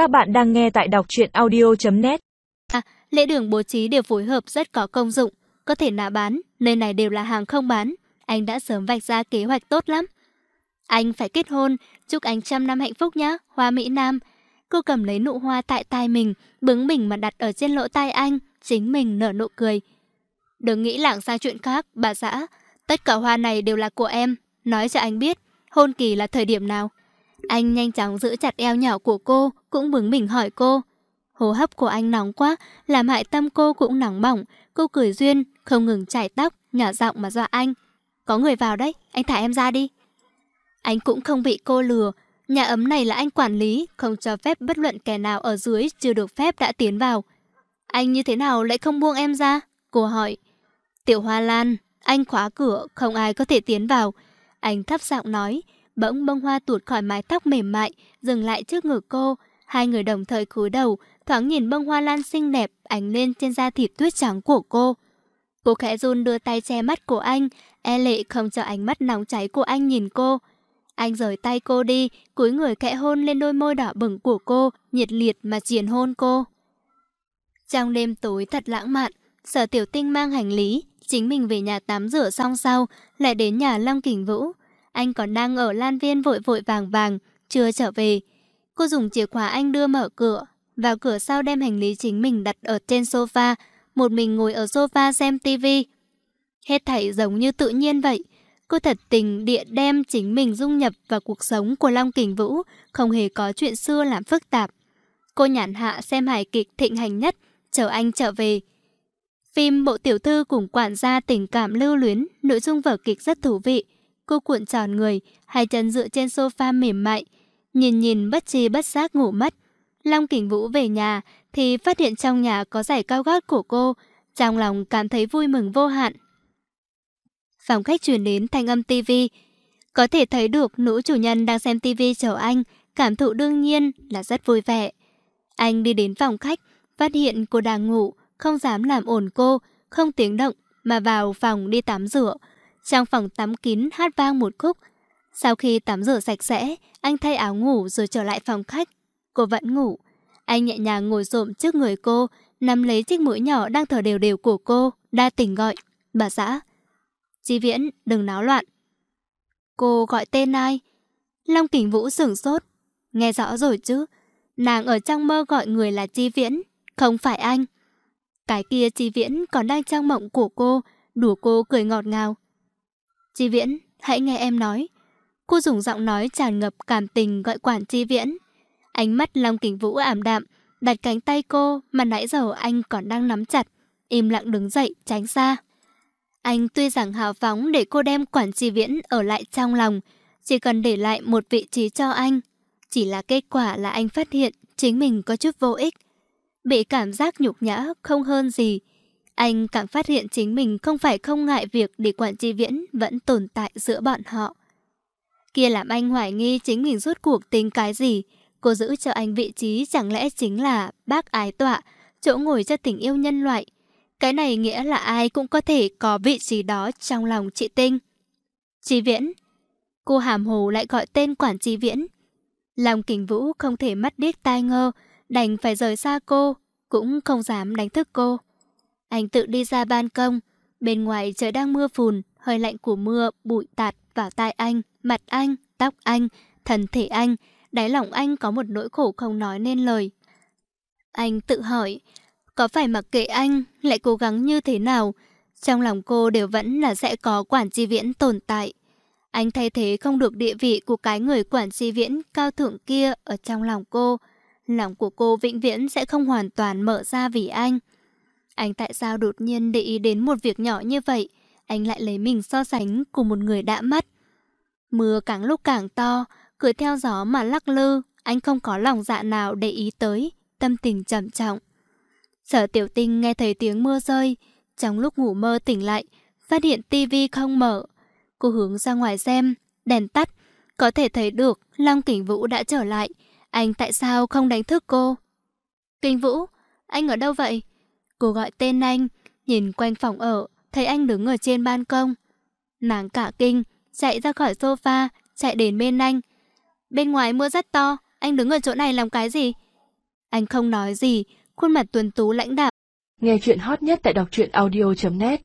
Các bạn đang nghe tại đọc truyện audio.net à, Lễ đường bố trí đều phối hợp rất có công dụng. Có thể nạ bán, nơi này đều là hàng không bán. Anh đã sớm vạch ra kế hoạch tốt lắm. Anh phải kết hôn Chúc anh trăm năm hạnh phúc nhé Hoa Mỹ Nam. Cô cầm lấy nụ hoa tại tai mình Bứng mình mà đặt ở trên lỗ tai anh Chính mình nở nụ cười. Đừng nghĩ lảng sang chuyện khác, bà xã. Tất cả hoa này đều là của em Nói cho anh biết Hôn kỳ là thời điểm nào. Anh nhanh chóng giữ chặt eo nhỏ của cô, Cũng bướng mình hỏi cô. Hô hấp của anh nóng quá, Làm hại tâm cô cũng nóng bỏng. Cô cười duyên, Không ngừng chải tóc, Nhỏ giọng mà dọa anh. Có người vào đấy, Anh thả em ra đi. Anh cũng không bị cô lừa. Nhà ấm này là anh quản lý, Không cho phép bất luận kẻ nào ở dưới Chưa được phép đã tiến vào. Anh như thế nào lại không buông em ra? Cô hỏi. Tiểu Hoa Lan, Anh khóa cửa, Không ai có thể tiến vào. Anh thấp giọng nói. Bỗng bông hoa tuột khỏi mái tóc mềm mại, Dừng lại trước ngực cô. Hai người đồng thời cúi đầu, Thoáng nhìn bông hoa lan xinh đẹp Ánh lên trên da thịt tuyết trắng của cô. Cô khẽ run đưa tay che mắt của anh E lệ không cho ánh mắt nóng cháy của anh nhìn cô. Anh rời tay cô đi, cúi người khẽ hôn lên đôi môi đỏ bừng của cô, Nhiệt liệt mà triền hôn cô. Trong đêm tối thật lãng mạn, Sở tiểu tinh mang hành lý, Chính mình về nhà tắm rửa xong sau, Lại đến nhà Long Kình Vũ. Anh còn đang ở lan viên vội vội vàng vàng Chưa trở về. Cô dùng chìa khóa anh đưa mở cửa Vào cửa sau đem hành lý chính mình đặt ở trên sofa Một mình ngồi ở sofa xem tivi Hết thảy giống như tự nhiên vậy. Cô thật tình địa đem chính mình dung nhập vào cuộc sống của Long Kình Vũ Không hề có chuyện xưa làm phức tạp. Cô nhàn hạ xem hài kịch thịnh hành nhất Chờ anh trở về. Phim Bộ Tiểu Thư cùng quản gia tình cảm lưu luyến, nội dung vở kịch rất thú vị. Cô cuộn tròn người, hai chân dựa trên sofa mềm mại, nhìn nhìn bất chi bất giác ngủ mất. Long Kình Vũ về nhà thì phát hiện trong nhà có giày cao gót của cô, trong lòng cảm thấy vui mừng vô hạn. Phòng khách truyền đến thanh âm tivi, có thể thấy được nữ chủ nhân đang xem tivi chờ anh, cảm thụ đương nhiên là rất vui vẻ. Anh đi đến phòng khách, phát hiện cô đang ngủ, không dám làm ổn cô, không tiếng động, mà vào phòng đi tắm rửa. Trong phòng tắm kín hát vang một khúc. Sau khi tắm rửa sạch sẽ, anh thay áo ngủ rồi trở lại phòng khách. Cô vẫn ngủ. Anh nhẹ nhàng ngồi xổm trước người cô, nắm lấy chiếc mũi nhỏ đang thở đều đều của cô, đa tình gọi. Bà xã. Chi Viễn, đừng náo loạn. Cô gọi tên ai? Long Kình Vũ sửng sốt. Nghe rõ rồi chứ. Nàng ở trong mơ gọi người là Chi Viễn, không phải anh. Cái kia Chi Viễn còn đang trong mộng của cô, đùa cô cười ngọt ngào. Chi Viễn, hãy nghe em nói. Cô dùng giọng nói tràn ngập cảm tình gọi quản Chi Viễn. Ánh mắt Long Kình Vũ ảm đạm, đặt cánh tay cô mà nãy giờ anh còn đang nắm chặt, im lặng đứng dậy tránh xa. Anh tuy rằng hào phóng để cô đem quản Chi Viễn ở lại trong lòng, chỉ cần để lại một vị trí cho anh. Chỉ là kết quả là anh phát hiện chính mình có chút vô ích bị cảm giác nhục nhã không hơn gì. Anh càng phát hiện chính mình không phải không ngại việc để quản chi viễn vẫn tồn tại giữa bọn họ. Kia làm anh hoài nghi chính mình rốt cuộc tính cái gì. Cô giữ cho anh vị trí chẳng lẽ chính là bác ái tọa, chỗ ngồi cho tình yêu nhân loại. Cái này nghĩa là ai cũng có thể có vị trí đó trong lòng chị Tinh. Chi Viễn. Cô hàm hồ lại gọi tên quản Chi viễn. Lòng kình vũ không thể mắt điếc tai ngơ, đành phải rời xa cô, cũng không dám đánh thức cô. Anh tự đi ra ban công, bên ngoài trời đang mưa phùn, hơi lạnh của mưa bụi tạt vào tai anh, mặt anh, tóc anh, thân thể anh, đáy lòng anh có một nỗi khổ không nói nên lời. Anh tự hỏi, có phải mặc kệ anh lại cố gắng như thế nào, trong lòng cô đều vẫn là sẽ có quản tri viễn tồn tại. Anh thay thế không được địa vị của cái người quản tri viễn cao thượng kia ở trong lòng cô, Lòng của cô vĩnh viễn sẽ không hoàn toàn mở ra vì anh. Anh tại sao đột nhiên để ý đến một việc nhỏ như vậy? Anh lại lấy mình so sánh cùng một người đã mất. Mưa càng lúc càng to, cười theo gió mà lắc lư. Anh không có lòng dạ nào để ý tới, tâm tình trầm trọng. Sở tiểu tinh nghe thấy tiếng mưa rơi. Trong lúc ngủ mơ tỉnh lại, phát hiện tivi không mở. Cô hướng ra ngoài xem, đèn tắt. Có thể thấy được Long Kình Vũ đã trở lại. Anh tại sao không đánh thức cô? Kinh Vũ, anh ở đâu vậy? Cô gọi tên anh, nhìn quanh phòng ở, thấy anh đứng ở trên ban công. Nàng cả kinh, chạy ra khỏi sofa, chạy đến bên anh. Bên ngoài mưa rất to, anh đứng ở chỗ này làm cái gì? Anh không nói gì, khuôn mặt tuần tú lãnh đạm. Nghe chuyện hot nhất tại đọc truyện audio.net